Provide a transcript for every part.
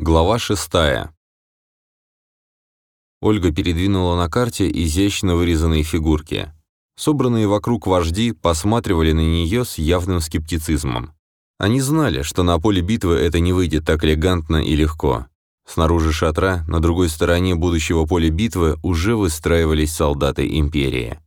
Глава шестая. Ольга передвинула на карте изящно вырезанные фигурки. Собранные вокруг вожди посматривали на нее с явным скептицизмом. Они знали, что на поле битвы это не выйдет так элегантно и легко. Снаружи шатра, на другой стороне будущего поля битвы, уже выстраивались солдаты империи.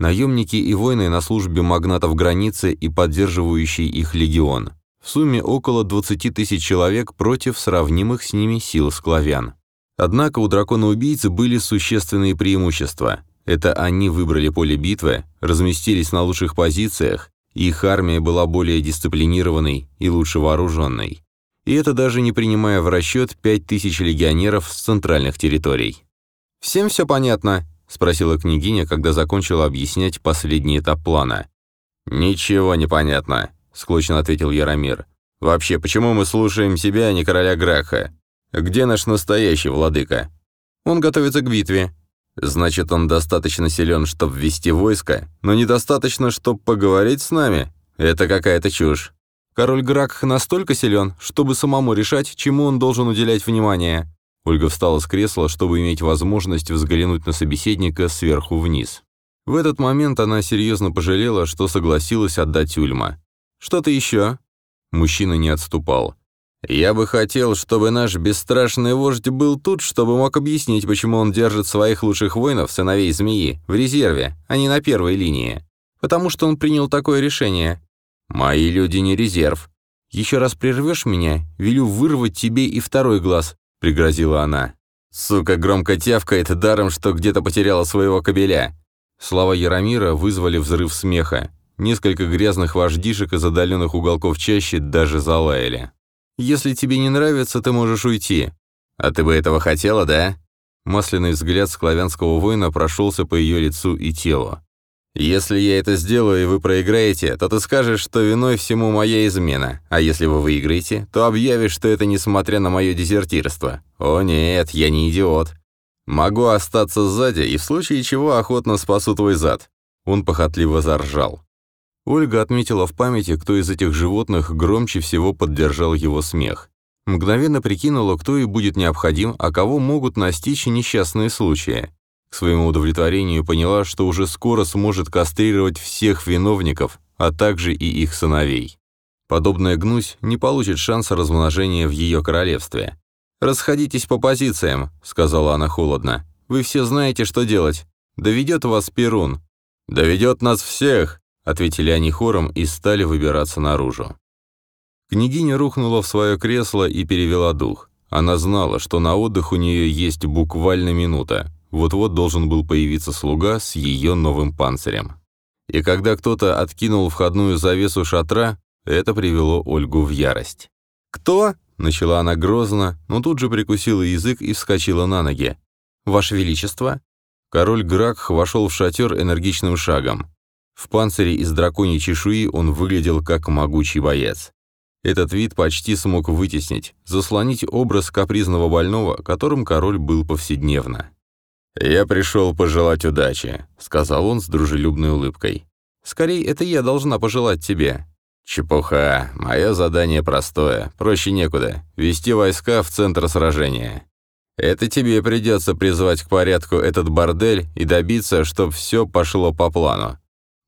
Наемники и воины на службе магнатов границы и поддерживающий их легион. В сумме около 20 тысяч человек против сравнимых с ними сил склавян. Однако у дракона-убийцы были существенные преимущества. Это они выбрали поле битвы, разместились на лучших позициях, их армия была более дисциплинированной и лучше вооруженной. И это даже не принимая в расчет 5000 легионеров с центральных территорий. «Всем все понятно?» — спросила княгиня, когда закончила объяснять последний этап плана. «Ничего не понятно», — склочно ответил Яромир. «Вообще, почему мы слушаем себя, а не короля Граха? Где наш настоящий владыка?» «Он готовится к битве». «Значит, он достаточно силен, чтобы ввести войско, но недостаточно, чтобы поговорить с нами? Это какая-то чушь». «Король Гракх настолько силен, чтобы самому решать, чему он должен уделять внимание». Ольга встала с кресла, чтобы иметь возможность взглянуть на собеседника сверху вниз. В этот момент она серьезно пожалела, что согласилась отдать Ульма. Что-то еще?» Мужчина не отступал. «Я бы хотел, чтобы наш бесстрашный вождь был тут, чтобы мог объяснить, почему он держит своих лучших воинов, сыновей змеи, в резерве, а не на первой линии. Потому что он принял такое решение. Мои люди не резерв. Еще раз прервешь меня, велю вырвать тебе и второй глаз», — пригрозила она. «Сука громко тявкает даром, что где-то потеряла своего кобеля». Слова Яромира вызвали взрыв смеха. Несколько грязных вождишек из отдаленных уголков чаще даже залаяли. «Если тебе не нравится, ты можешь уйти». «А ты бы этого хотела, да?» Масляный взгляд склавянского воина прошелся по ее лицу и телу. «Если я это сделаю, и вы проиграете, то ты скажешь, что виной всему моя измена, а если вы выиграете, то объявишь, что это несмотря на мое дезертирство. О нет, я не идиот. Могу остаться сзади, и в случае чего охотно спасу твой зад». Он похотливо заржал. Ольга отметила в памяти, кто из этих животных громче всего поддержал его смех. Мгновенно прикинула, кто ей будет необходим, а кого могут настичь несчастные случаи. К своему удовлетворению поняла, что уже скоро сможет кастрировать всех виновников, а также и их сыновей. Подобная гнусь не получит шанса размножения в ее королевстве. «Расходитесь по позициям», — сказала она холодно. «Вы все знаете, что делать. Доведет вас Перун». «Доведет нас всех», ответили они хором и стали выбираться наружу. Княгиня рухнула в свое кресло и перевела дух. Она знала, что на отдых у нее есть буквально минута. Вот-вот должен был появиться слуга с ее новым панцирем. И когда кто-то откинул входную завесу шатра, это привело Ольгу в ярость. «Кто?» — начала она грозно, но тут же прикусила язык и вскочила на ноги. «Ваше Величество?» Король Гракх вошел в шатер энергичным шагом. В панцире из драконьей чешуи он выглядел как могучий боец. Этот вид почти смог вытеснить, заслонить образ капризного больного, которым король был повседневно. «Я пришел пожелать удачи», — сказал он с дружелюбной улыбкой. «Скорее, это я должна пожелать тебе». «Чепуха. Мое задание простое. Проще некуда. Вести войска в центр сражения. Это тебе придется призвать к порядку этот бордель и добиться, чтобы все пошло по плану.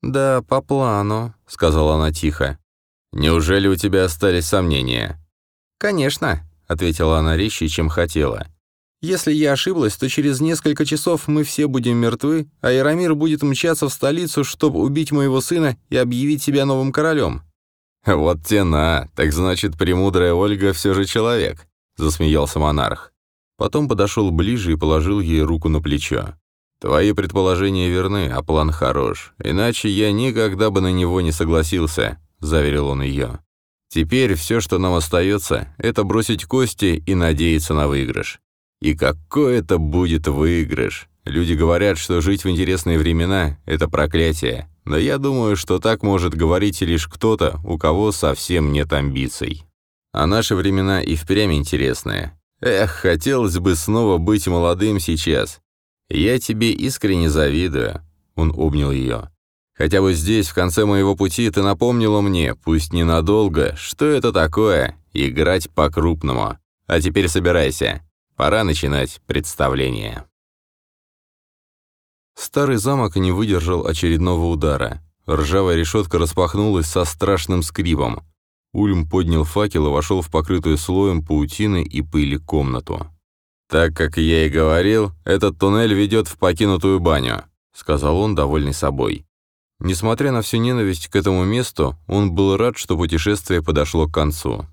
«Да, по плану», — сказала она тихо. «Неужели у тебя остались сомнения?» «Конечно», — ответила она резче, чем хотела. «Если я ошиблась, то через несколько часов мы все будем мертвы, а Яромир будет мчаться в столицу, чтобы убить моего сына и объявить себя новым королем». «Вот тена, так значит, премудрая Ольга все же человек», — засмеялся монарх. Потом подошел ближе и положил ей руку на плечо. Твои предположения верны, а план хорош. Иначе я никогда бы на него не согласился», — заверил он ее. «Теперь все, что нам остается, это бросить кости и надеяться на выигрыш. И какой это будет выигрыш? Люди говорят, что жить в интересные времена — это проклятие. Но я думаю, что так может говорить лишь кто-то, у кого совсем нет амбиций. А наши времена и впрямь интересные. Эх, хотелось бы снова быть молодым сейчас. «Я тебе искренне завидую», — он обнял ее. «Хотя бы здесь, в конце моего пути, ты напомнила мне, пусть ненадолго, что это такое — играть по-крупному. А теперь собирайся. Пора начинать представление. Старый замок не выдержал очередного удара. Ржавая решетка распахнулась со страшным скрипом. Ульм поднял факел и вошел в покрытую слоем паутины и пыли комнату. «Так как я и говорил, этот туннель ведет в покинутую баню», сказал он, довольный собой. Несмотря на всю ненависть к этому месту, он был рад, что путешествие подошло к концу.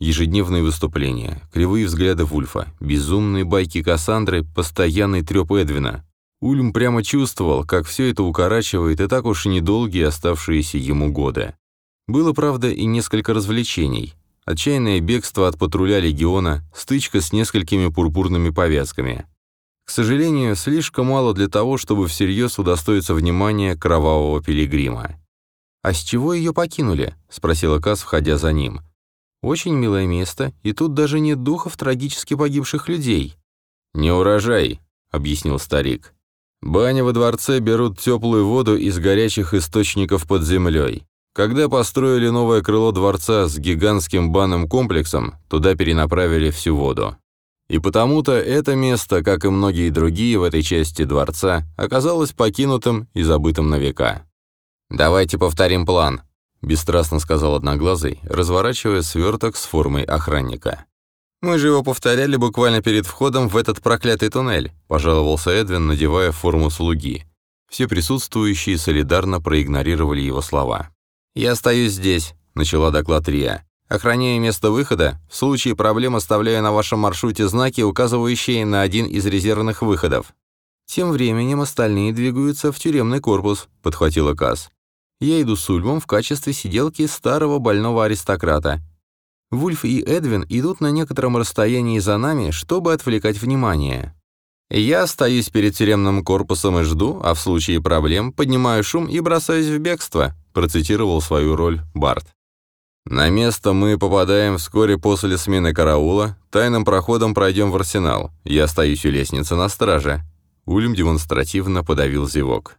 Ежедневные выступления, кривые взгляды Вульфа, безумные байки Кассандры, постоянный трёп Эдвина. Ульм прямо чувствовал, как все это укорачивает и так уж и недолгие оставшиеся ему годы. Было, правда, и несколько развлечений. Отчаянное бегство от патруля легиона, стычка с несколькими пурпурными повязками. К сожалению, слишком мало для того, чтобы всерьез удостоиться внимания кровавого пилигрима. «А с чего ее покинули?» — спросила Кас, входя за ним. «Очень милое место, и тут даже нет духов трагически погибших людей». «Не урожай», — объяснил старик. «Бани во дворце берут теплую воду из горячих источников под землей. Когда построили новое крыло дворца с гигантским банным комплексом, туда перенаправили всю воду. И потому-то это место, как и многие другие в этой части дворца, оказалось покинутым и забытым на века. «Давайте повторим план», — бесстрастно сказал Одноглазый, разворачивая сверток с формой охранника. «Мы же его повторяли буквально перед входом в этот проклятый туннель», — пожаловался Эдвин, надевая форму слуги. Все присутствующие солидарно проигнорировали его слова. «Я остаюсь здесь», — начала доклад Рия. «Охраняю место выхода. В случае проблем оставляю на вашем маршруте знаки, указывающие на один из резервных выходов». «Тем временем остальные двигаются в тюремный корпус», — подхватила Касс. «Я иду с Ульмом в качестве сиделки старого больного аристократа. Вульф и Эдвин идут на некотором расстоянии за нами, чтобы отвлекать внимание. Я остаюсь перед тюремным корпусом и жду, а в случае проблем поднимаю шум и бросаюсь в бегство», процитировал свою роль Барт. «На место мы попадаем вскоре после смены караула, тайным проходом пройдем в арсенал. Я остаюсь у лестницы на страже». Ульм демонстративно подавил зевок.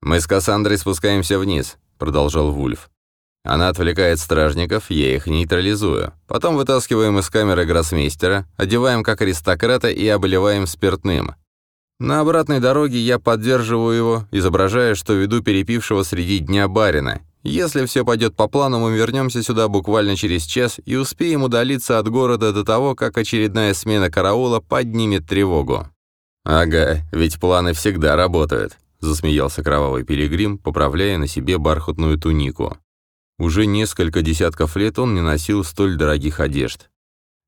«Мы с Кассандрой спускаемся вниз», — продолжал Вульф. Она отвлекает стражников, я их нейтрализую. Потом вытаскиваем из камеры гроссмейстера, одеваем как аристократа и обливаем спиртным. На обратной дороге я поддерживаю его, изображая, что веду перепившего среди дня барина. Если все пойдет по плану, мы вернемся сюда буквально через час и успеем удалиться от города до того, как очередная смена караула поднимет тревогу. «Ага, ведь планы всегда работают», — засмеялся кровавый пилигрим, поправляя на себе бархатную тунику. Уже несколько десятков лет он не носил столь дорогих одежд.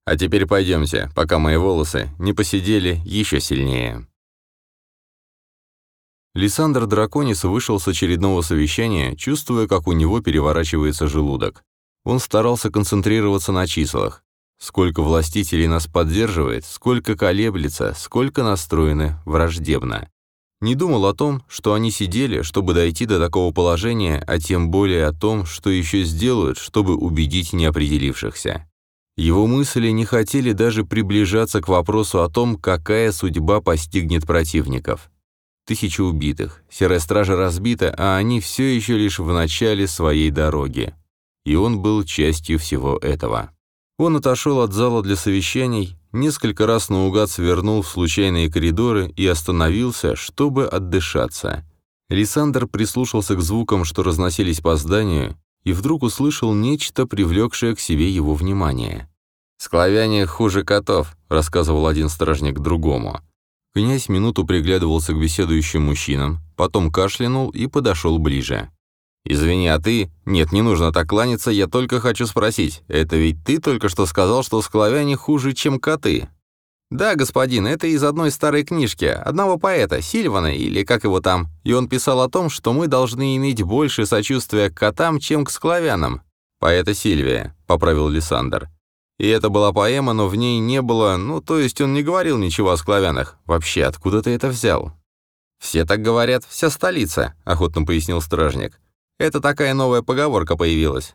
А теперь пойдемте, пока мои волосы не посидели еще сильнее. Лиссандр Драконис вышел с очередного совещания, чувствуя, как у него переворачивается желудок. Он старался концентрироваться на числах. Сколько властителей нас поддерживает, сколько колеблется, сколько настроены враждебно. Не думал о том, что они сидели, чтобы дойти до такого положения, а тем более о том, что еще сделают, чтобы убедить неопределившихся. Его мысли не хотели даже приближаться к вопросу о том, какая судьба постигнет противников. Тысячи убитых, серая стража разбита, а они все еще лишь в начале своей дороги. И он был частью всего этого. Он отошел от зала для совещаний, несколько раз наугад свернул в случайные коридоры и остановился, чтобы отдышаться. Лиссандр прислушался к звукам, что разносились по зданию, и вдруг услышал нечто, привлекшее к себе его внимание. «Склавяне хуже котов», — рассказывал один стражник другому. Князь минуту приглядывался к беседующим мужчинам, потом кашлянул и подошел ближе. «Извини, а ты? Нет, не нужно так кланяться, я только хочу спросить. Это ведь ты только что сказал, что склавяне хуже, чем коты?» «Да, господин, это из одной старой книжки, одного поэта, Сильвана, или как его там, и он писал о том, что мы должны иметь больше сочувствия к котам, чем к склавянам». «Поэта Сильвия», — поправил Лиссандр. И это была поэма, но в ней не было, ну, то есть он не говорил ничего о склавянах. Вообще, откуда ты это взял? «Все так говорят, вся столица», — охотно пояснил стражник. «Это такая новая поговорка появилась».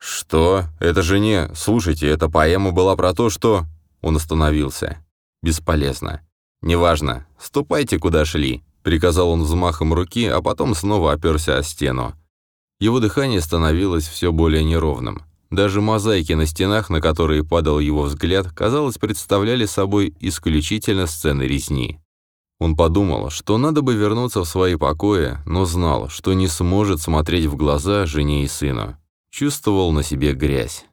«Что? Это же не... Слушайте, эта поэма была про то, что...» Он остановился. «Бесполезно. Неважно. Ступайте, куда шли», — приказал он взмахом руки, а потом снова оперся о стену. Его дыхание становилось все более неровным. Даже мозаики на стенах, на которые падал его взгляд, казалось, представляли собой исключительно сцены резни. Он подумал, что надо бы вернуться в свои покои, но знал, что не сможет смотреть в глаза жене и сыну. Чувствовал на себе грязь.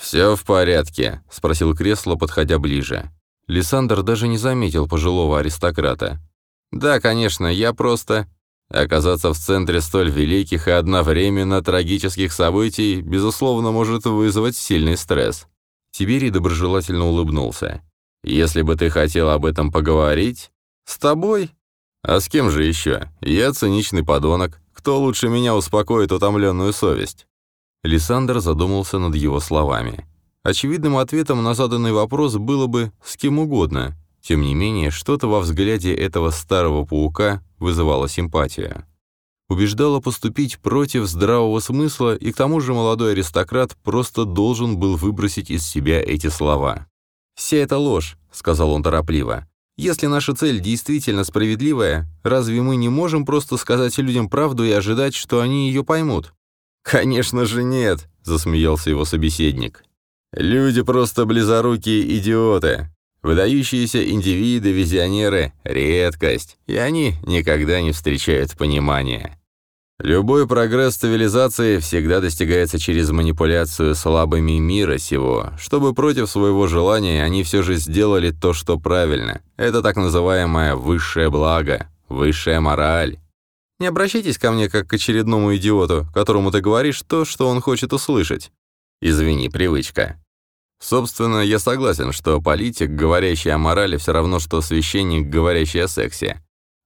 «Все в порядке?» – спросил кресло, подходя ближе. Лиссандр даже не заметил пожилого аристократа. «Да, конечно, я просто...» Оказаться в центре столь великих и одновременно трагических событий, безусловно, может вызвать сильный стресс. Тиберий доброжелательно улыбнулся. «Если бы ты хотел об этом поговорить...» «С тобой?» «А с кем же еще? Я циничный подонок. Кто лучше меня успокоит утомленную совесть?» Лиссандр задумался над его словами. Очевидным ответом на заданный вопрос было бы «с кем угодно». Тем не менее, что-то во взгляде этого старого паука вызывало симпатию. Убеждало поступить против здравого смысла, и к тому же молодой аристократ просто должен был выбросить из себя эти слова. «Вся это ложь», — сказал он торопливо. «Если наша цель действительно справедливая, разве мы не можем просто сказать людям правду и ожидать, что они ее поймут?» «Конечно же нет», — засмеялся его собеседник. «Люди просто близорукие идиоты. Выдающиеся индивиды-визионеры — редкость, и они никогда не встречают понимания. Любой прогресс цивилизации всегда достигается через манипуляцию слабыми мира сего, чтобы против своего желания они все же сделали то, что правильно. Это так называемое «высшее благо», «высшая мораль». Не обращайтесь ко мне как к очередному идиоту, которому ты говоришь то, что он хочет услышать. Извини, привычка. Собственно, я согласен, что политик, говорящий о морали, все равно, что священник, говорящий о сексе.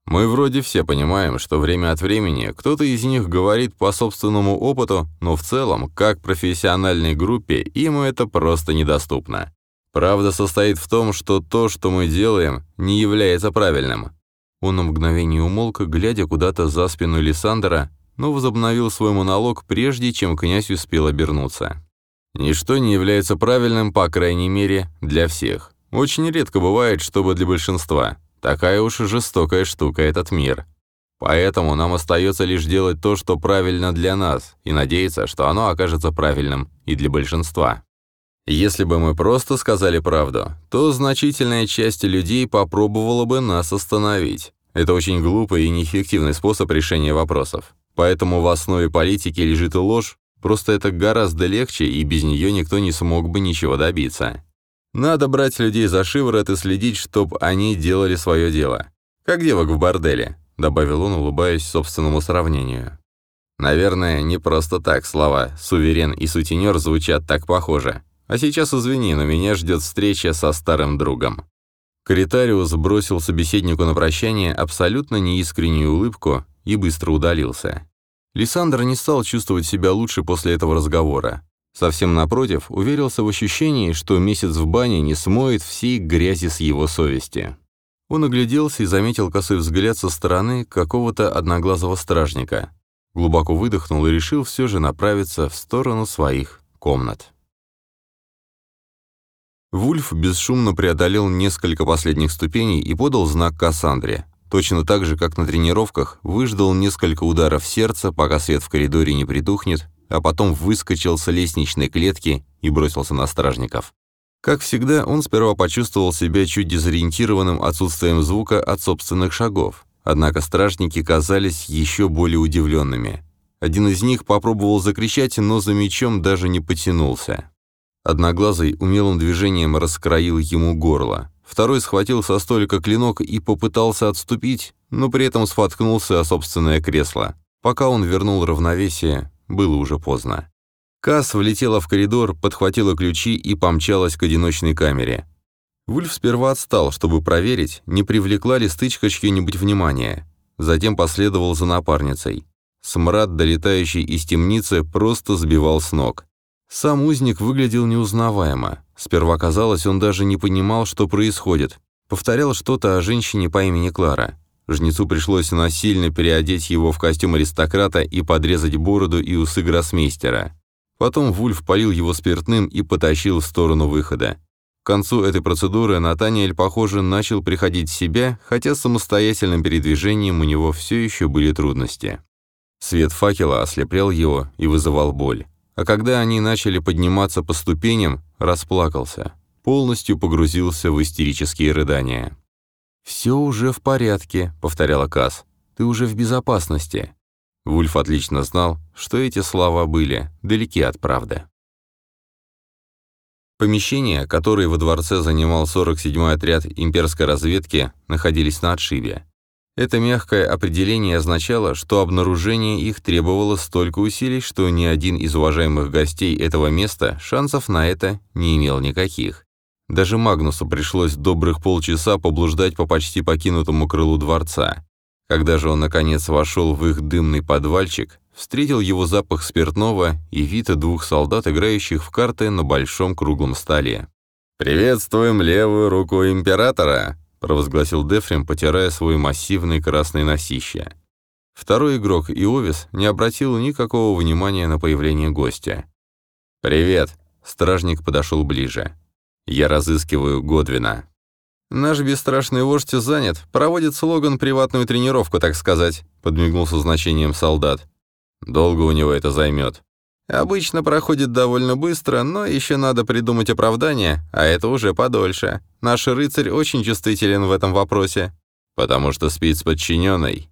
Мы вроде все понимаем, что время от времени кто-то из них говорит по собственному опыту, но в целом, как профессиональной группе, им это просто недоступно. Правда состоит в том, что то, что мы делаем, не является правильным. Он на мгновение умолк, глядя куда-то за спину Лиссандра, но возобновил свой монолог, прежде чем князь успел обернуться. Ничто не является правильным, по крайней мере, для всех. Очень редко бывает, чтобы для большинства. Такая уж жестокая штука этот мир. Поэтому нам остается лишь делать то, что правильно для нас, и надеяться, что оно окажется правильным и для большинства. Если бы мы просто сказали правду, то значительная часть людей попробовала бы нас остановить. Это очень глупый и неэффективный способ решения вопросов. Поэтому в основе политики лежит и ложь, Просто это гораздо легче, и без нее никто не смог бы ничего добиться. Надо брать людей за шиворот и следить, чтобы они делали свое дело. Как девок в борделе», — добавил он, улыбаясь собственному сравнению. Наверное, не просто так слова «суверен» и «сутенер» звучат так похоже. А сейчас извини, но меня ждет встреча со старым другом. Каритариус бросил собеседнику на прощание абсолютно неискреннюю улыбку и быстро удалился. Лиссандр не стал чувствовать себя лучше после этого разговора. Совсем напротив, уверился в ощущении, что месяц в бане не смоет всей грязи с его совести. Он огляделся и заметил косой взгляд со стороны какого-то одноглазого стражника. Глубоко выдохнул и решил все же направиться в сторону своих комнат. Вульф бесшумно преодолел несколько последних ступеней и подал знак Кассандре. Точно так же, как на тренировках, выждал несколько ударов сердца, пока свет в коридоре не притухнет, а потом выскочил с лестничной клетки и бросился на стражников. Как всегда, он сперва почувствовал себя чуть дезориентированным отсутствием звука от собственных шагов. Однако стражники казались еще более удивленными. Один из них попробовал закричать, но за мечом даже не потянулся. Одноглазый умелым движением раскроил ему горло. Второй схватил со столика клинок и попытался отступить, но при этом споткнулся о собственное кресло. Пока он вернул равновесие, было уже поздно. Касс влетела в коридор, подхватила ключи и помчалась к одиночной камере. Вульф сперва отстал, чтобы проверить, не привлекла ли стычка чье-нибудь внимание. Затем последовал за напарницей. Смрад, долетающий из темницы, просто сбивал с ног. Сам узник выглядел неузнаваемо. Сперва казалось, он даже не понимал, что происходит. Повторял что-то о женщине по имени Клара. Жнецу пришлось насильно переодеть его в костюм аристократа и подрезать бороду и усы гроссмейстера. Потом Вульф полил его спиртным и потащил в сторону выхода. К концу этой процедуры Натаниэль, похоже, начал приходить в себя, хотя с самостоятельным передвижением у него все еще были трудности. Свет факела ослеплял его и вызывал боль. А когда они начали подниматься по ступеням, расплакался, полностью погрузился в истерические рыдания. «Все уже в порядке», — повторяла Касс. «Ты уже в безопасности». Вульф отлично знал, что эти слова были далеки от правды. Помещения, которые во дворце занимал 47-й отряд имперской разведки, находились на отшибе. Это мягкое определение означало, что обнаружение их требовало столько усилий, что ни один из уважаемых гостей этого места шансов на это не имел никаких. Даже Магнусу пришлось добрых полчаса поблуждать по почти покинутому крылу дворца. Когда же он, наконец, вошел в их дымный подвальчик, встретил его запах спиртного и вид двух солдат, играющих в карты на большом круглом столе. «Приветствуем левую руку императора!» — провозгласил Дефрем, потирая свой массивный красный носище. Второй игрок, Иовис, не обратил никакого внимания на появление гостя. «Привет!» — стражник подошел ближе. «Я разыскиваю Годвина». «Наш бесстрашный вождь занят, проводит слоган «приватную тренировку», так сказать», — подмигнул со значением солдат. «Долго у него это займет?» Обычно проходит довольно быстро, но еще надо придумать оправдание, а это уже подольше. Наш рыцарь очень чувствителен в этом вопросе. Потому что спит с подчиненной.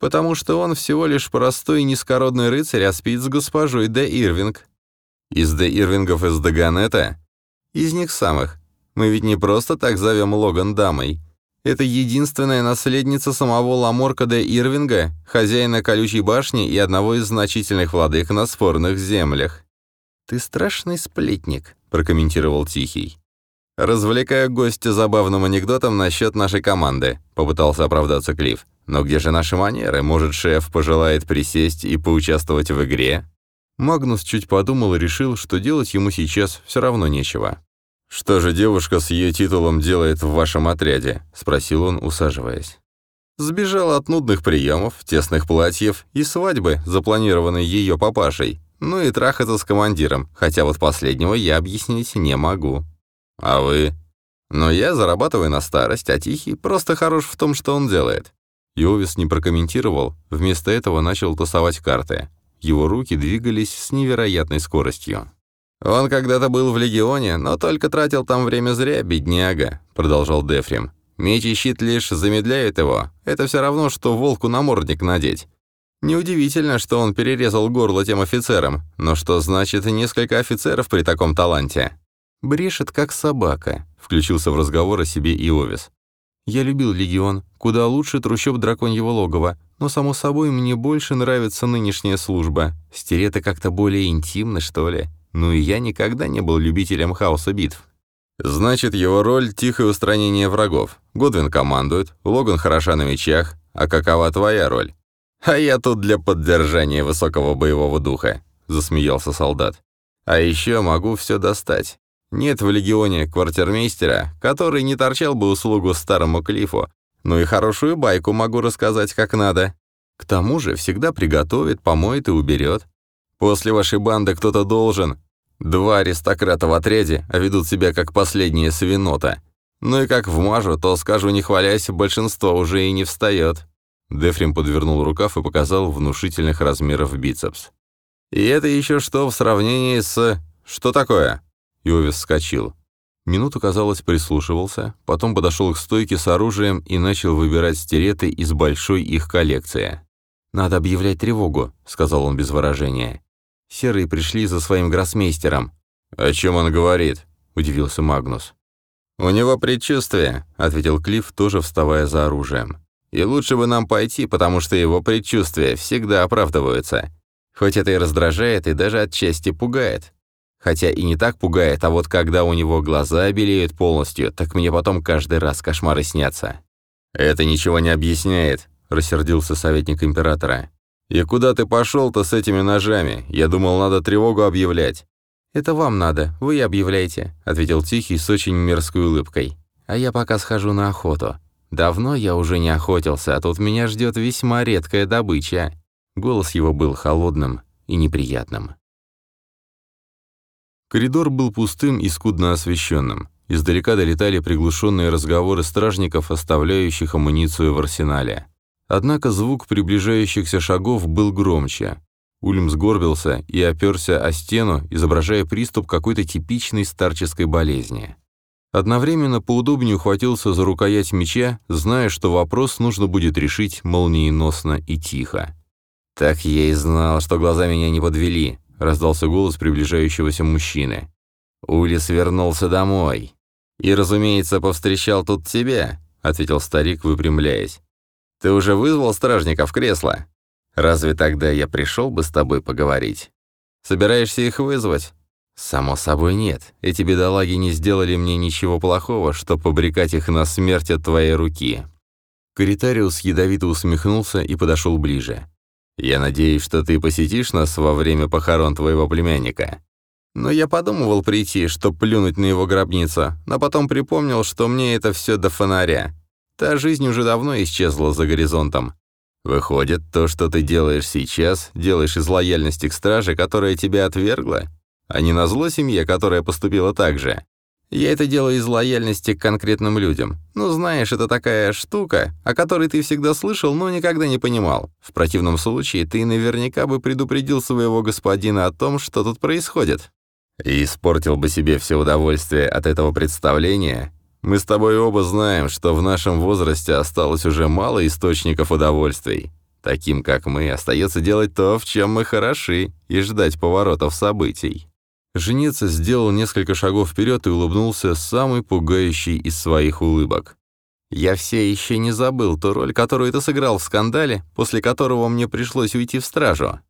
Потому что он всего лишь простой низкородный рыцарь, а спит с госпожой Д. Ирвинг. Из Д. Ирвингов из Даганета? Из них самых. Мы ведь не просто так зовем Логан дамой. Это единственная наследница самого Ламорка де Ирвинга, хозяина колючей башни и одного из значительных владык на спорных землях. «Ты страшный сплетник», — прокомментировал Тихий. «Развлекаю гостя забавным анекдотом насчет нашей команды», — попытался оправдаться Клифф. «Но где же наши манеры? Может, шеф пожелает присесть и поучаствовать в игре?» Магнус чуть подумал и решил, что делать ему сейчас все равно нечего. «Что же девушка с ее титулом делает в вашем отряде?» — спросил он, усаживаясь. Сбежала от нудных приемов, тесных платьев и свадьбы, запланированной ее папашей, ну и трахаться с командиром, хотя вот последнего я объяснить не могу. А вы? Но я зарабатываю на старость, а Тихий просто хорош в том, что он делает. Йовис не прокомментировал, вместо этого начал тасовать карты. Его руки двигались с невероятной скоростью. «Он когда-то был в Легионе, но только тратил там время зря, бедняга», — продолжал Дефрим. «Меч и щит лишь замедляют его. Это все равно, что волку намордник надеть. Неудивительно, что он перерезал горло тем офицерам, но что значит несколько офицеров при таком таланте?» «Брешет, как собака», — включился в разговор о себе Иовис. «Я любил Легион, куда лучше трущоб драконьего логова, но, само собой, мне больше нравится нынешняя служба. Стерета как-то более интимно, что ли. Ну и я никогда не был любителем хаоса битв. Значит, его роль — тихое устранение врагов. Годвин командует, Логан хороша на мечах. А какова твоя роль? А я тут для поддержания высокого боевого духа, засмеялся солдат. А еще могу все достать. Нет в легионе квартирмейстера, который не торчал бы услугу старому Клифу, ну и хорошую байку могу рассказать как надо. К тому же всегда приготовит, помоет и уберет. После вашей банды кто-то должен, Два аристократа в отряде, а ведут себя как последние свинота. Ну и как вмажу, то, скажу не хвалясь, большинство уже и не встает. Дефрим подвернул рукав и показал внушительных размеров бицепс. «И это еще что в сравнении с... Что такое?» Иовис вскочил. Минуту, казалось, прислушивался, потом подошел к стойке с оружием и начал выбирать стереты из большой их коллекции. «Надо объявлять тревогу», — сказал он без выражения. Серые пришли за своим гроссмейстером. «О чем он говорит?» — удивился Магнус. «У него предчувствие», — ответил Клифф, тоже вставая за оружием. «И лучше бы нам пойти, потому что его предчувствия всегда оправдываются. Хоть это и раздражает, и даже отчасти пугает. Хотя и не так пугает, а вот когда у него глаза белеют полностью, так мне потом каждый раз кошмары снятся». «Это ничего не объясняет», — рассердился советник императора. «И куда ты пошел-то с этими ножами? Я думал, надо тревогу объявлять». «Это вам надо, вы объявляете», — ответил Тихий с очень мерзкой улыбкой. «А я пока схожу на охоту. Давно я уже не охотился, а тут меня ждет весьма редкая добыча». Голос его был холодным и неприятным. Коридор был пустым и скудно освещенным. Издалека долетали приглушенные разговоры стражников, оставляющих амуницию в арсенале. Однако звук приближающихся шагов был громче. Ульм сгорбился и оперся о стену, изображая приступ какой-то типичной старческой болезни. Одновременно поудобнее ухватился за рукоять меча, зная, что вопрос нужно будет решить молниеносно и тихо. «Так я и знал, что глаза меня не подвели», — раздался голос приближающегося мужчины. «Улис вернулся домой. И, разумеется, повстречал тут тебя», — ответил старик, выпрямляясь. «Ты уже вызвал стражника в кресло? Разве тогда я пришел бы с тобой поговорить? Собираешься их вызвать? «Само собой нет. Эти бедолаги не сделали мне ничего плохого, чтобы побрекать их на смерть от твоей руки». Каритариус ядовито усмехнулся и подошел ближе. «Я надеюсь, что ты посетишь нас во время похорон твоего племянника. Но я подумывал прийти, чтоб плюнуть на его гробницу, но потом припомнил, что мне это все до фонаря. Та жизнь уже давно исчезла за горизонтом. Выходит, то, что ты делаешь сейчас, делаешь из лояльности к страже, которая тебя отвергла, а не на зло семье, которая поступила так же. Я это делаю из лояльности к конкретным людям. Ну, знаешь, это такая штука, о которой ты всегда слышал, но никогда не понимал. В противном случае ты наверняка бы предупредил своего господина о том, что тут происходит. И испортил бы себе все удовольствие от этого представления. Мы с тобой оба знаем, что в нашем возрасте осталось уже мало источников удовольствий. Таким, как мы, остается делать то, в чем мы хороши, и ждать поворотов событий. Женец сделал несколько шагов вперед и улыбнулся самой пугающей из своих улыбок. «Я все еще не забыл ту роль, которую ты сыграл в скандале, после которого мне пришлось уйти в стражу.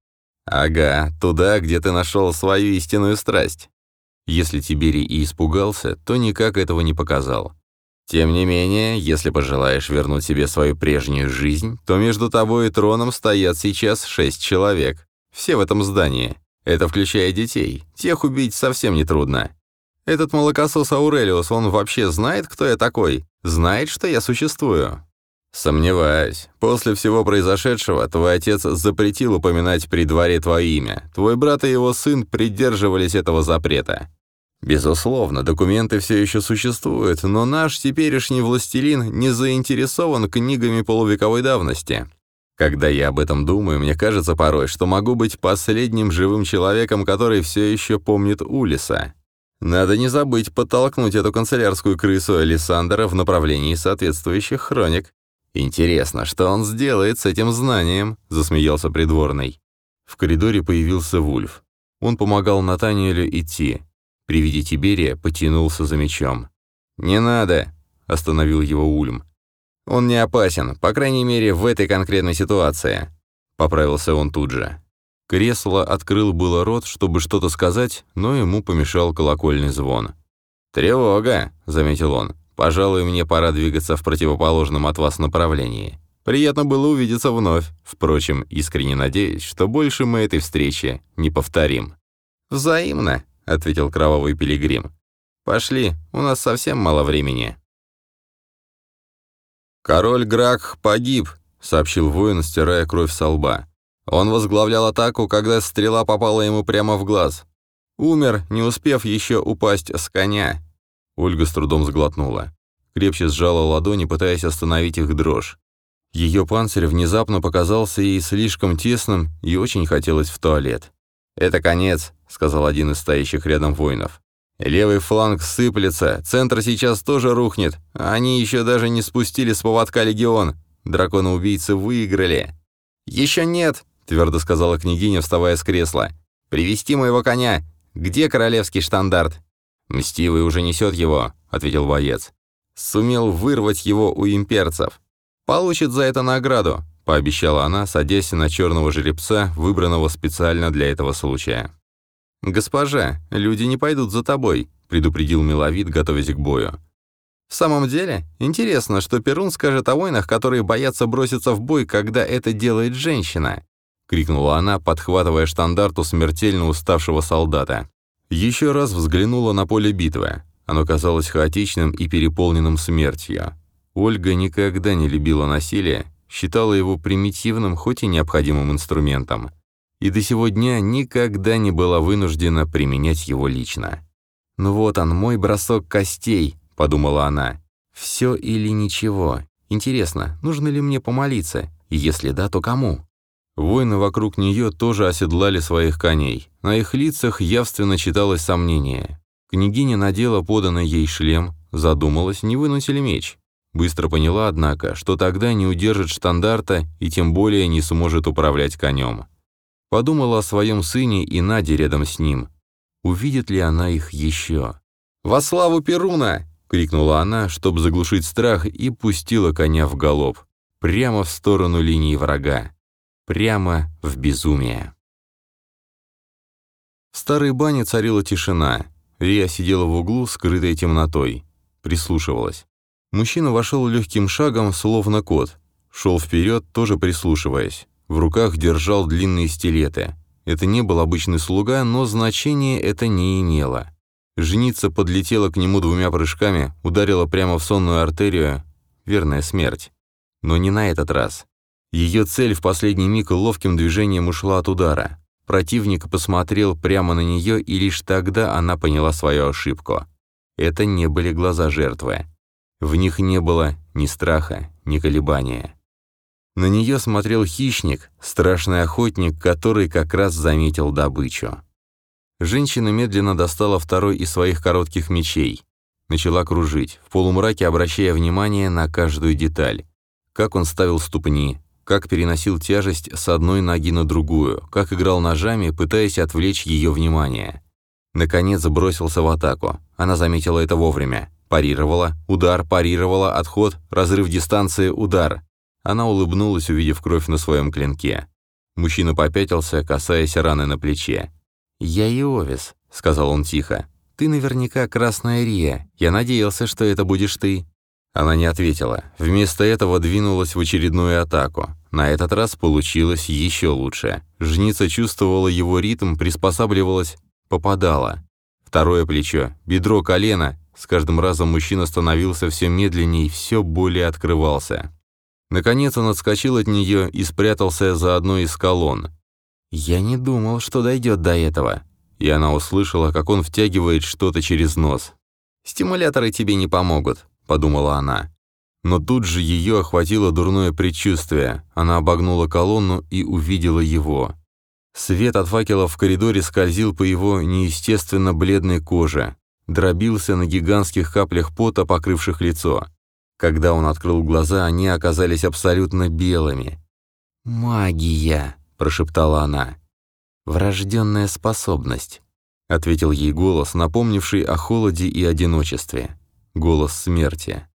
Ага, туда, где ты нашел свою истинную страсть. Если Тиберий и испугался, то никак этого не показал. Тем не менее, если пожелаешь вернуть себе свою прежнюю жизнь, то между тобой и троном стоят сейчас шесть человек. Все в этом здании. Это включая детей. Тех убить совсем не трудно. Этот молокосос Аурелиус, он вообще знает, кто я такой? Знает, что я существую?» «Сомневаюсь. После всего произошедшего твой отец запретил упоминать при дворе твое имя. Твой брат и его сын придерживались этого запрета. Безусловно, документы все еще существуют, но наш теперешний властелин не заинтересован книгами полувековой давности. Когда я об этом думаю, мне кажется порой, что могу быть последним живым человеком, который все еще помнит Улиса. Надо не забыть подтолкнуть эту канцелярскую крысу Александра в направлении соответствующих хроник. «Интересно, что он сделает с этим знанием?» — засмеялся придворный. В коридоре появился Вульф. Он помогал Натаниэлю идти. При виде Тиберия потянулся за мечом. «Не надо!» — остановил его Ульм. Он не опасен, по крайней мере, в этой конкретной ситуации. Поправился он тут же. Кресло открыл было рот, чтобы что-то сказать, но ему помешал колокольный звон. «Тревога», — заметил он. «Пожалуй, мне пора двигаться в противоположном от вас направлении. Приятно было увидеться вновь. Впрочем, искренне надеюсь, что больше мы этой встречи не повторим». «Взаимно», — ответил кровавый пилигрим. «Пошли, у нас совсем мало времени». «Король Грак погиб», — сообщил воин, стирая кровь со лба. Он возглавлял атаку, когда стрела попала ему прямо в глаз. Умер, не успев еще упасть с коня. Ольга с трудом сглотнула. Крепче сжала ладони, пытаясь остановить их дрожь. Ее панцирь внезапно показался ей слишком тесным, и очень хотелось в туалет. «Это конец», — сказал один из стоящих рядом воинов. Левый фланг сыплется, центр сейчас тоже рухнет. Они еще даже не спустили с поводка легион. Драконы-убийцы выиграли. «Еще нет», — твердо сказала княгиня, вставая с кресла. «Привести моего коня. Где королевский штандарт?» «Мстивый уже несет его», — ответил боец. «Сумел вырвать его у имперцев. Получит за это награду», — пообещала она, садясь на черного жеребца, выбранного специально для этого случая. «Госпожа, люди не пойдут за тобой», — предупредил Миловид, готовясь к бою. «В самом деле, интересно, что Перун скажет о воинах, которые боятся броситься в бой, когда это делает женщина», — крикнула она, подхватывая штандарт у смертельно уставшего солдата. Еще раз взглянула на поле битвы. Оно казалось хаотичным и переполненным смертью. Ольга никогда не любила насилие, считала его примитивным, хоть и необходимым инструментом и до сего дня никогда не была вынуждена применять его лично. «Ну вот он, мой бросок костей», — подумала она. «Все или ничего. Интересно, нужно ли мне помолиться? И если да, то кому?» Воины вокруг нее тоже оседлали своих коней. На их лицах явственно читалось сомнение. Княгиня надела поданный ей шлем, задумалась, не вынуть ли меч. Быстро поняла, однако, что тогда не удержит штандарта и тем более не сможет управлять конем. Подумала о своем сыне и Наде рядом с ним. Увидит ли она их еще? «Во славу Перуна!» — крикнула она, чтобы заглушить страх, и пустила коня в галоп. Прямо в сторону линии врага прямо в безумие. В старой бане царила тишина. Рия сидела в углу, скрытая темнотой. Прислушивалась. Мужчина вошел легким шагом, словно кот. Шел вперед, тоже прислушиваясь. В руках держал длинные стилеты. Это не был обычный слуга, но значения это не имело. Женица подлетела к нему двумя прыжками, ударила прямо в сонную артерию. Верная смерть. Но не на этот раз. Ее цель в последний миг ловким движением ушла от удара. Противник посмотрел прямо на нее, и лишь тогда она поняла свою ошибку. Это не были глаза жертвы. В них не было ни страха, ни колебания. На нее смотрел хищник, страшный охотник, который как раз заметил добычу. Женщина медленно достала второй из своих коротких мечей. Начала кружить, в полумраке обращая внимание на каждую деталь. Как он ставил ступни, как переносил тяжесть с одной ноги на другую, как играл ножами, пытаясь отвлечь ее внимание. Наконец бросился в атаку. Она заметила это вовремя. Парировала, удар, парировала, отход, разрыв дистанции, удар. Она улыбнулась, увидев кровь на своем клинке. Мужчина попятился, касаясь раны на плече. «Я Иовис», — сказал он тихо. «Ты наверняка Красная Рия. Я надеялся, что это будешь ты». Она не ответила. Вместо этого двинулась в очередную атаку. На этот раз получилось еще лучше. Жница чувствовала его ритм, приспосабливалась, попадала. Второе плечо, бедро, колено. С каждым разом мужчина становился все медленней, все более открывался. Наконец он отскочил от нее и спрятался за одной из колонн. «Я не думал, что дойдет до этого». И она услышала, как он втягивает что-то через нос. «Стимуляторы тебе не помогут», — подумала она. Но тут же ее охватило дурное предчувствие. Она обогнула колонну и увидела его. Свет от факела в коридоре скользил по его неестественно бледной коже, дробился на гигантских каплях пота, покрывших лицо. Когда он открыл глаза, они оказались абсолютно белыми. «Магия!» – прошептала она. «Врожденная способность», – ответил ей голос, напомнивший о холоде и одиночестве. Голос смерти.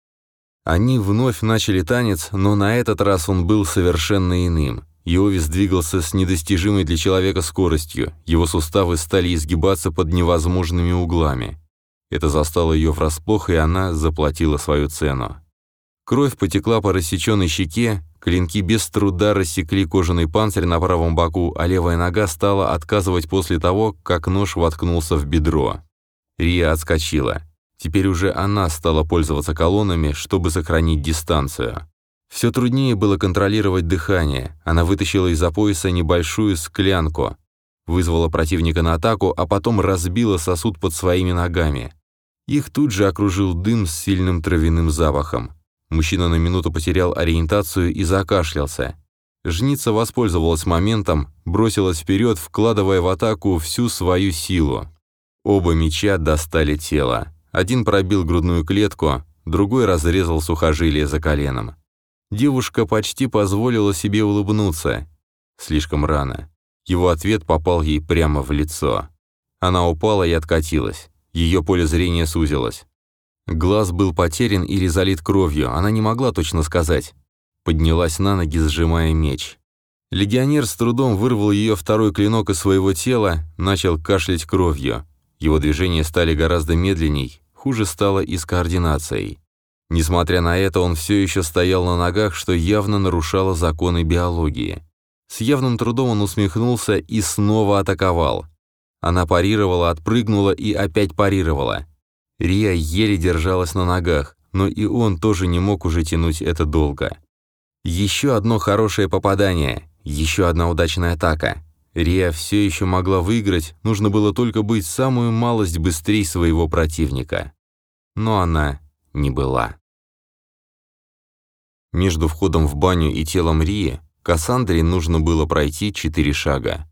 Они вновь начали танец, но на этот раз он был совершенно иным. Йовис двигался с недостижимой для человека скоростью, его суставы стали изгибаться под невозможными углами. Это застало ее врасплох, и она заплатила свою цену. Кровь потекла по рассеченной щеке, клинки без труда рассекли кожаный панцирь на правом боку, а левая нога стала отказывать после того, как нож воткнулся в бедро. Рия отскочила. Теперь уже она стала пользоваться колоннами, чтобы сохранить дистанцию. Все труднее было контролировать дыхание. Она вытащила из-за пояса небольшую склянку, вызвала противника на атаку, а потом разбила сосуд под своими ногами. Их тут же окружил дым с сильным травяным запахом. Мужчина на минуту потерял ориентацию и закашлялся. Жница воспользовалась моментом, бросилась вперед, вкладывая в атаку всю свою силу. Оба меча достали тело. Один пробил грудную клетку, другой разрезал сухожилие за коленом. Девушка почти позволила себе улыбнуться. Слишком рано. Его ответ попал ей прямо в лицо. Она упала и откатилась. Ее поле зрения сузилось. Глаз был потерян или залит кровью, она не могла точно сказать. Поднялась на ноги, сжимая меч. Легионер с трудом вырвал ее второй клинок из своего тела, начал кашлять кровью. Его движения стали гораздо медленней, Хуже стало и с координацией. Несмотря на это, он все еще стоял на ногах, что явно нарушало законы биологии. С явным трудом он усмехнулся и снова атаковал. Она парировала, отпрыгнула и опять парировала. Рия еле держалась на ногах, но и он тоже не мог уже тянуть это долго. Еще одно хорошее попадание, еще одна удачная атака. Рия все еще могла выиграть, нужно было только быть самую малость быстрее своего противника. Но она не была. Между входом в баню и телом Рии Кассандре нужно было пройти четыре шага.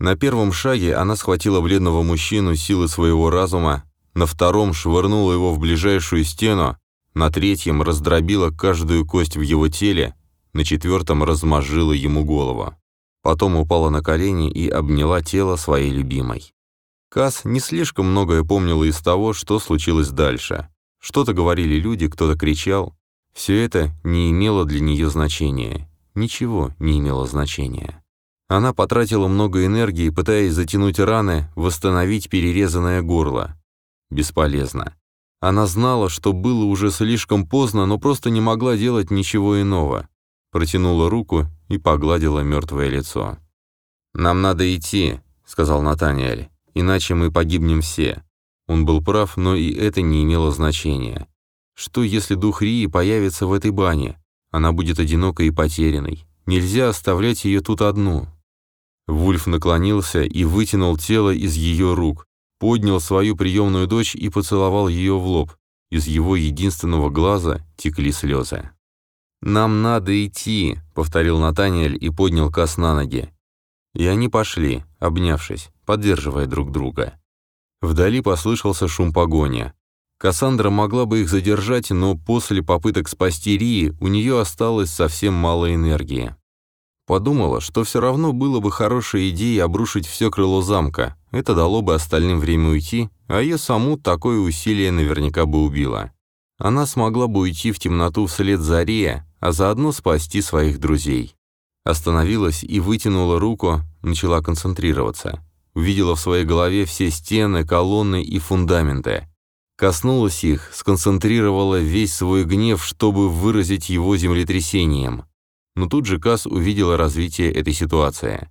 На первом шаге она схватила бледного мужчину силы своего разума, на втором швырнула его в ближайшую стену, на третьем раздробила каждую кость в его теле, на четвертом размозжила ему голову. Потом упала на колени и обняла тело своей любимой. Кас не слишком многое помнила из того, что случилось дальше. Что-то говорили люди, кто-то кричал. Все это не имело для нее значения. Ничего не имело значения. Она потратила много энергии, пытаясь затянуть раны, восстановить перерезанное горло. Бесполезно. Она знала, что было уже слишком поздно, но просто не могла делать ничего иного. Протянула руку и погладила мертвое лицо. «Нам надо идти», — сказал Натаниэль, — «иначе мы погибнем все». Он был прав, но и это не имело значения. Что, если дух Рии появится в этой бане? Она будет одинокой и потерянной. Нельзя оставлять ее тут одну. Вульф наклонился и вытянул тело из ее рук, поднял свою приемную дочь и поцеловал ее в лоб. Из его единственного глаза текли слезы. «Нам надо идти», — повторил Натаниэль и поднял Кас на ноги. И они пошли, обнявшись, поддерживая друг друга. Вдали послышался шум погони. Кассандра могла бы их задержать, но после попыток спасти Рии у нее осталось совсем мало энергии. Подумала, что все равно было бы хорошей идеей обрушить все крыло замка. Это дало бы остальным время уйти, а ее саму такое усилие наверняка бы убило. Она смогла бы уйти в темноту вслед за Рия, а заодно спасти своих друзей. Остановилась и вытянула руку, начала концентрироваться. Увидела в своей голове все стены, колонны и фундаменты. Коснулась их, сконцентрировала весь свой гнев, чтобы выразить его землетрясением. Но тут же Кас увидела развитие этой ситуации.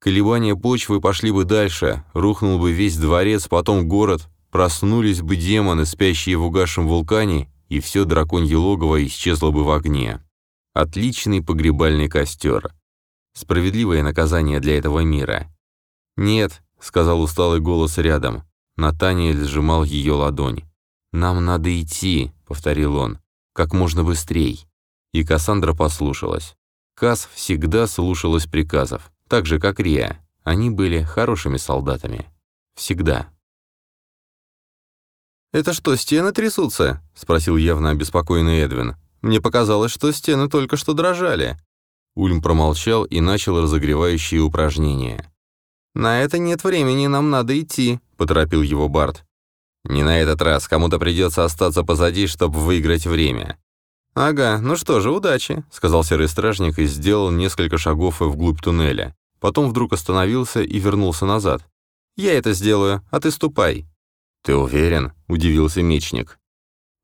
Колебания почвы пошли бы дальше, рухнул бы весь дворец, потом город, проснулись бы демоны, спящие в угасшем вулкане, и все драконье логово исчезло бы в огне. Отличный погребальный костер. Справедливое наказание для этого мира. «Нет», — сказал усталый голос рядом. Натаниэль сжимал ее ладонь. «Нам надо идти», — повторил он, — «как можно быстрей». И Кассандра послушалась. Кас всегда слушалась приказов, так же, как Риа. Они были хорошими солдатами. Всегда. «Это что, стены трясутся?» — спросил явно обеспокоенный Эдвин. «Мне показалось, что стены только что дрожали». Ульм промолчал и начал разогревающие упражнения. «На это нет времени, нам надо идти», — поторопил его Барт. «Не на этот раз, кому-то придется остаться позади, чтобы выиграть время». «Ага, ну что же, удачи», — сказал серый стражник и сделал несколько шагов вглубь туннеля. Потом вдруг остановился и вернулся назад. «Я это сделаю, а ты ступай». «Ты уверен?» — удивился мечник.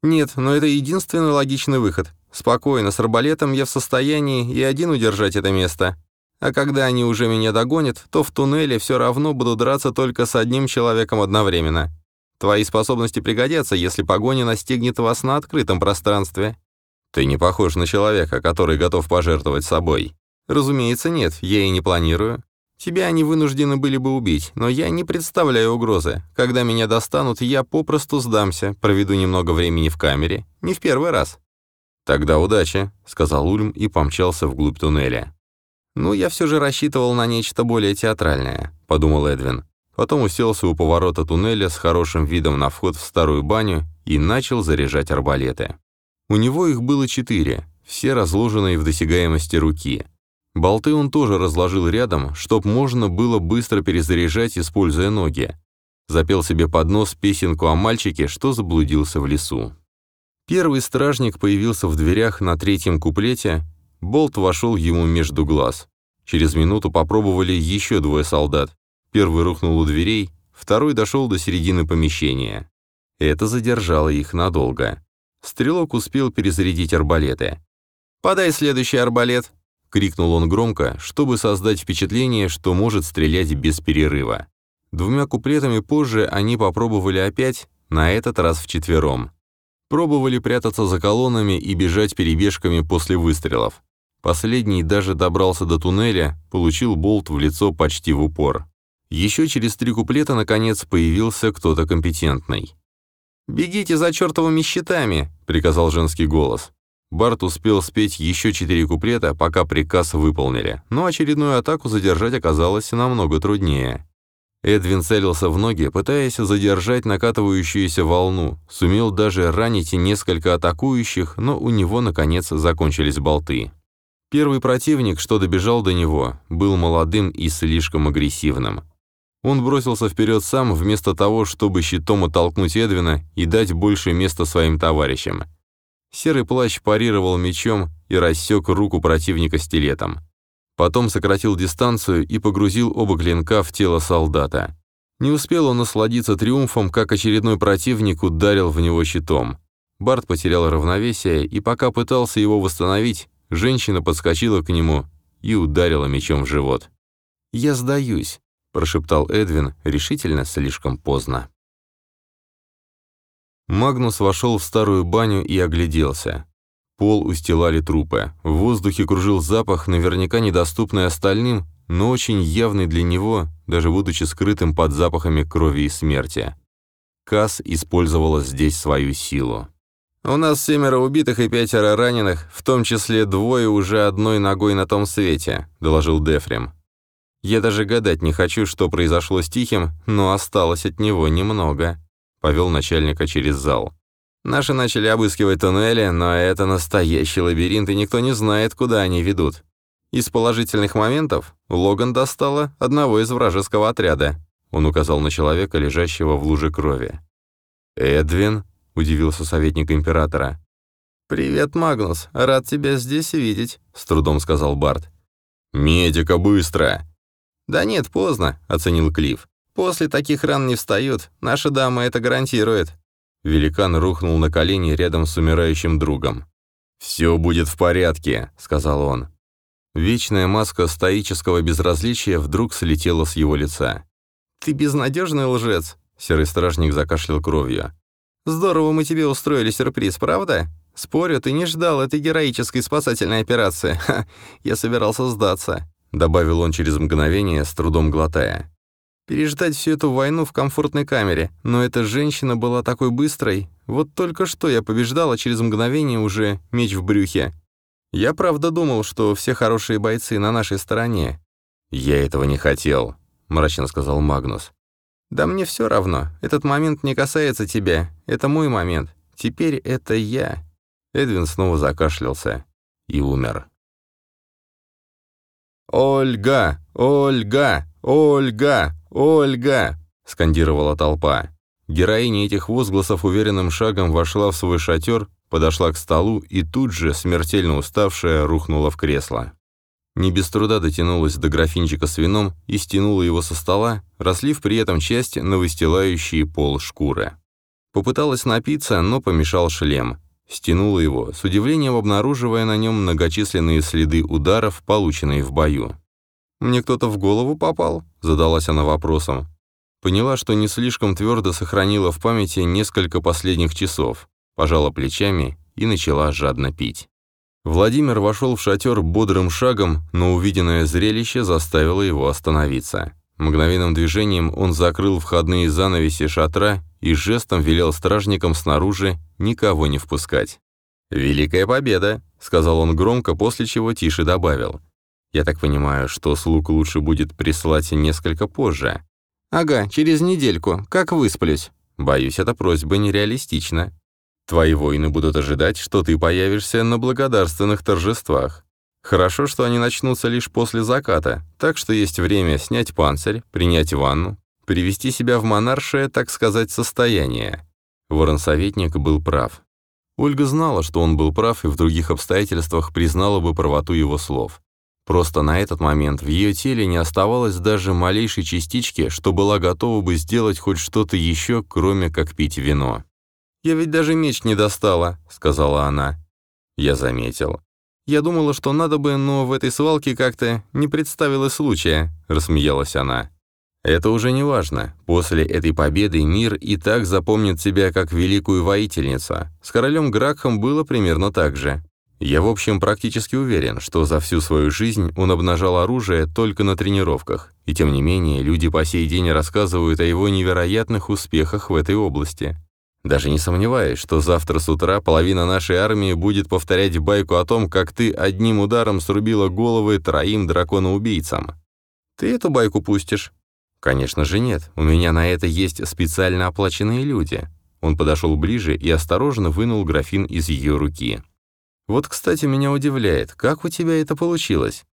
«Нет, но это единственный логичный выход. Спокойно, с арбалетом я в состоянии и один удержать это место. А когда они уже меня догонят, то в туннеле все равно буду драться только с одним человеком одновременно. Твои способности пригодятся, если погоня настигнет вас на открытом пространстве. Ты не похож на человека, который готов пожертвовать собой. Разумеется, нет, я и не планирую. Тебя они вынуждены были бы убить, но я не представляю угрозы. Когда меня достанут, я попросту сдамся, проведу немного времени в камере. Не в первый раз. «Тогда удачи», — сказал Ульм и помчался вглубь туннеля. «Ну, я все же рассчитывал на нечто более театральное», — подумал Эдвин. Потом уселся у поворота туннеля с хорошим видом на вход в старую баню и начал заряжать арбалеты. У него их было четыре, все разложенные в досягаемости руки. Болты он тоже разложил рядом, чтоб можно было быстро перезаряжать, используя ноги. Запел себе под нос песенку о мальчике, что заблудился в лесу. Первый стражник появился в дверях на третьем куплете, болт вошел ему между глаз. Через минуту попробовали еще двое солдат. Первый рухнул у дверей, второй дошел до середины помещения. Это задержало их надолго. Стрелок успел перезарядить арбалеты. «Подай следующий арбалет!» — крикнул он громко, чтобы создать впечатление, что может стрелять без перерыва. Двумя куплетами позже они попробовали опять, на этот раз вчетвером. Пробовали прятаться за колоннами и бежать перебежками после выстрелов. Последний даже добрался до туннеля, получил болт в лицо почти в упор. Еще через три куплета, наконец, появился кто-то компетентный. «Бегите за чертовыми щитами!» — приказал женский голос. Барт успел спеть еще четыре куплета, пока приказ выполнили, но очередную атаку задержать оказалось намного труднее. Эдвин целился в ноги, пытаясь задержать накатывающуюся волну, сумел даже ранить несколько атакующих, но у него, наконец, закончились болты. Первый противник, что добежал до него, был молодым и слишком агрессивным. Он бросился вперед сам, вместо того, чтобы щитом оттолкнуть Эдвина и дать больше места своим товарищам. Серый плащ парировал мечом и рассек руку противника стилетом. Потом сократил дистанцию и погрузил оба клинка в тело солдата. Не успел он насладиться триумфом, как очередной противник ударил в него щитом. Барт потерял равновесие, и пока пытался его восстановить, женщина подскочила к нему и ударила мечом в живот. «Я сдаюсь», — прошептал Эдвин, решительно слишком поздно. Магнус вошел в старую баню и огляделся. Пол устилали трупы. В воздухе кружил запах, наверняка недоступный остальным, но очень явный для него, даже будучи скрытым под запахами крови и смерти. Касс использовала здесь свою силу. «У нас семеро убитых и пятеро раненых, в том числе двое уже одной ногой на том свете», — доложил Дефрем. «Я даже гадать не хочу, что произошло с Тихим, но осталось от него немного» повел начальника через зал. Наши начали обыскивать туннели, но это настоящий лабиринт, и никто не знает, куда они ведут. Из положительных моментов Логан достала одного из вражеского отряда. Он указал на человека, лежащего в луже крови. «Эдвин?» — удивился советник императора. «Привет, Магнус. Рад тебя здесь видеть», — с трудом сказал Барт. «Медика, быстро!» «Да нет, поздно», — оценил Клифф. После таких ран не встают, наша дама это гарантирует». Великан рухнул на колени рядом с умирающим другом. «Все будет в порядке», — сказал он. Вечная маска стоического безразличия вдруг слетела с его лица. «Ты безнадежный лжец», — серый стражник закашлял кровью. «Здорово мы тебе устроили сюрприз, правда? Спорю, ты не ждал этой героической спасательной операции. Ха, я собирался сдаться», — добавил он через мгновение, с трудом глотая переждать всю эту войну в комфортной камере, но эта женщина была такой быстрой. Вот только что я побеждала, через мгновение уже меч в брюхе. Я правда думал, что все хорошие бойцы на нашей стороне. «Я этого не хотел», — мрачно сказал Магнус. «Да мне все равно. Этот момент не касается тебя. Это мой момент. Теперь это я». Эдвин снова закашлялся и умер. «Ольга! Ольга! Ольга! «Ольга!» — скандировала толпа. Героиня этих возгласов уверенным шагом вошла в свой шатер, подошла к столу и тут же, смертельно уставшая, рухнула в кресло. Не без труда дотянулась до графинчика с вином и стянула его со стола, разлив при этом часть на выстилающие пол шкуры. Попыталась напиться, но помешал шлем. Стянула его, с удивлением обнаруживая на нем многочисленные следы ударов, полученные в бою. «Мне кто-то в голову попал?» — задалась она вопросом. Поняла, что не слишком твердо сохранила в памяти несколько последних часов, пожала плечами и начала жадно пить. Владимир вошел в шатер бодрым шагом, но увиденное зрелище заставило его остановиться. Мгновенным движением он закрыл входные занавеси шатра и жестом велел стражникам снаружи никого не впускать. «Великая победа!» — сказал он громко, после чего тише добавил. Я так понимаю, что слуг лучше будет прислать несколько позже. Ага, через недельку, как высплюсь. Боюсь, эта просьба нереалистична. Твои воины будут ожидать, что ты появишься на благодарственных торжествах. Хорошо, что они начнутся лишь после заката, так что есть время снять панцирь, принять ванну, привести себя в монаршее, так сказать, состояние. Ворон-советник был прав. Ольга знала, что он был прав, и в других обстоятельствах признала бы правоту его слов. Просто на этот момент в ее теле не оставалось даже малейшей частички, что была готова бы сделать хоть что-то еще, кроме как пить вино. «Я ведь даже меч не достала», — сказала она. Я заметил. «Я думала, что надо бы, но в этой свалке как-то не представилось случая», — рассмеялась она. «Это уже не важно. После этой победы мир и так запомнит тебя как великую воительницу. С королем Гракхом было примерно так же. Я, в общем, практически уверен, что за всю свою жизнь он обнажал оружие только на тренировках, и тем не менее люди по сей день рассказывают о его невероятных успехах в этой области. Даже не сомневаюсь, что завтра с утра половина нашей армии будет повторять байку о том, как ты одним ударом срубила головы троим драконоубийцам. Ты эту байку пустишь? Конечно же нет, у меня на это есть специально оплаченные люди. Он подошел ближе и осторожно вынул графин из ее руки. Вот, кстати, меня удивляет, как у тебя это получилось?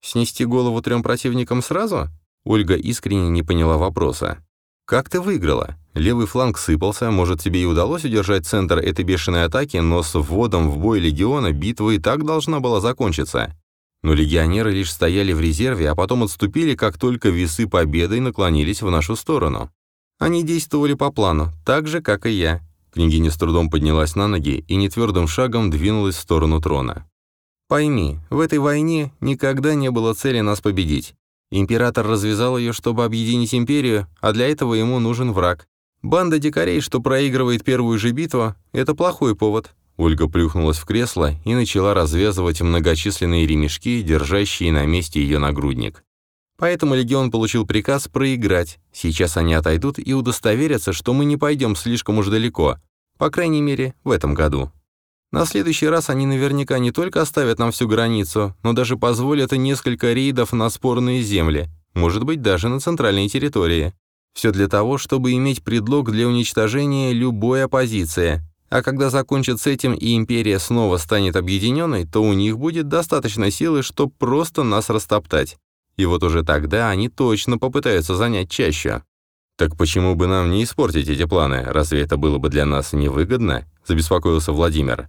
Снести голову трем противникам сразу? Ольга искренне не поняла вопроса. «Как ты выиграла? Левый фланг сыпался, может, тебе и удалось удержать центр этой бешеной атаки, но с вводом в бой легиона битва и так должна была закончиться. Но легионеры лишь стояли в резерве, а потом отступили, как только весы победы наклонились в нашу сторону. Они действовали по плану, так же, как и я». Княгиня с трудом поднялась на ноги и нетвердым шагом двинулась в сторону трона. «Пойми, в этой войне никогда не было цели нас победить. Император развязал ее, чтобы объединить империю, а для этого ему нужен враг. Банда дикарей, что проигрывает первую же битву, это плохой повод. Ольга плюхнулась в кресло и начала развязывать многочисленные ремешки, держащие на месте ее нагрудник. Поэтому легион получил приказ проиграть. Сейчас они отойдут и удостоверятся, что мы не пойдем слишком уж далеко. По крайней мере, в этом году. На следующий раз они наверняка не только оставят нам всю границу, но даже позволят несколько рейдов на спорные земли, может быть, даже на центральной территории. Все для того, чтобы иметь предлог для уничтожения любой оппозиции. А когда закончат с этим и империя снова станет объединенной, то у них будет достаточно силы, чтобы просто нас растоптать. И вот уже тогда они точно попытаются занять чаще. «Так почему бы нам не испортить эти планы? Разве это было бы для нас невыгодно?» – забеспокоился Владимир.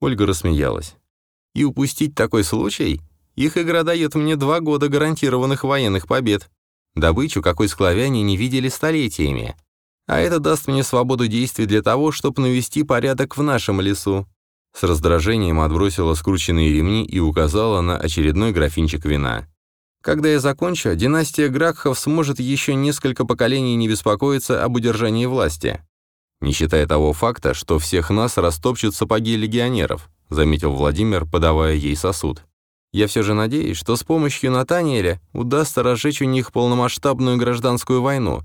Ольга рассмеялась. «И упустить такой случай? Их игра дает мне два года гарантированных военных побед. Добычу, какой склавяне не видели столетиями. А это даст мне свободу действий для того, чтобы навести порядок в нашем лесу». С раздражением отбросила скрученные ремни и указала на очередной графинчик вина. «Когда я закончу, династия Гракхов сможет еще несколько поколений не беспокоиться об удержании власти. Не считая того факта, что всех нас растопчут сапоги легионеров, заметил Владимир, подавая ей сосуд. Я все же надеюсь, что с помощью Натаниэля удастся разжечь у них полномасштабную гражданскую войну.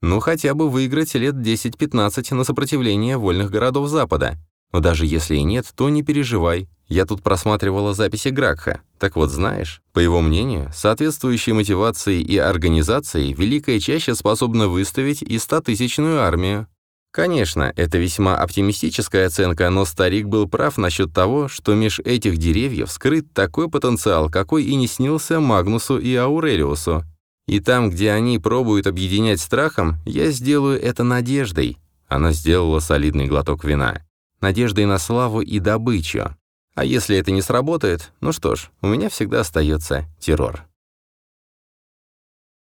Ну, хотя бы выиграть лет 10-15 на сопротивление вольных городов Запада. Но даже если и нет, то не переживай. Я тут просматривала записи Гракха. Так вот, знаешь, по его мнению, соответствующей мотивацией и организацией Великая чаще способна выставить и 100-тысячную армию. Конечно, это весьма оптимистическая оценка, но старик был прав насчет того, что меж этих деревьев скрыт такой потенциал, какой и не снился Магнусу и Аурелиусу. И там, где они пробуют объединять страхом, я сделаю это надеждой. Она сделала солидный глоток вина. Надеждой на славу и добычу. А если это не сработает, ну что ж, у меня всегда остается террор.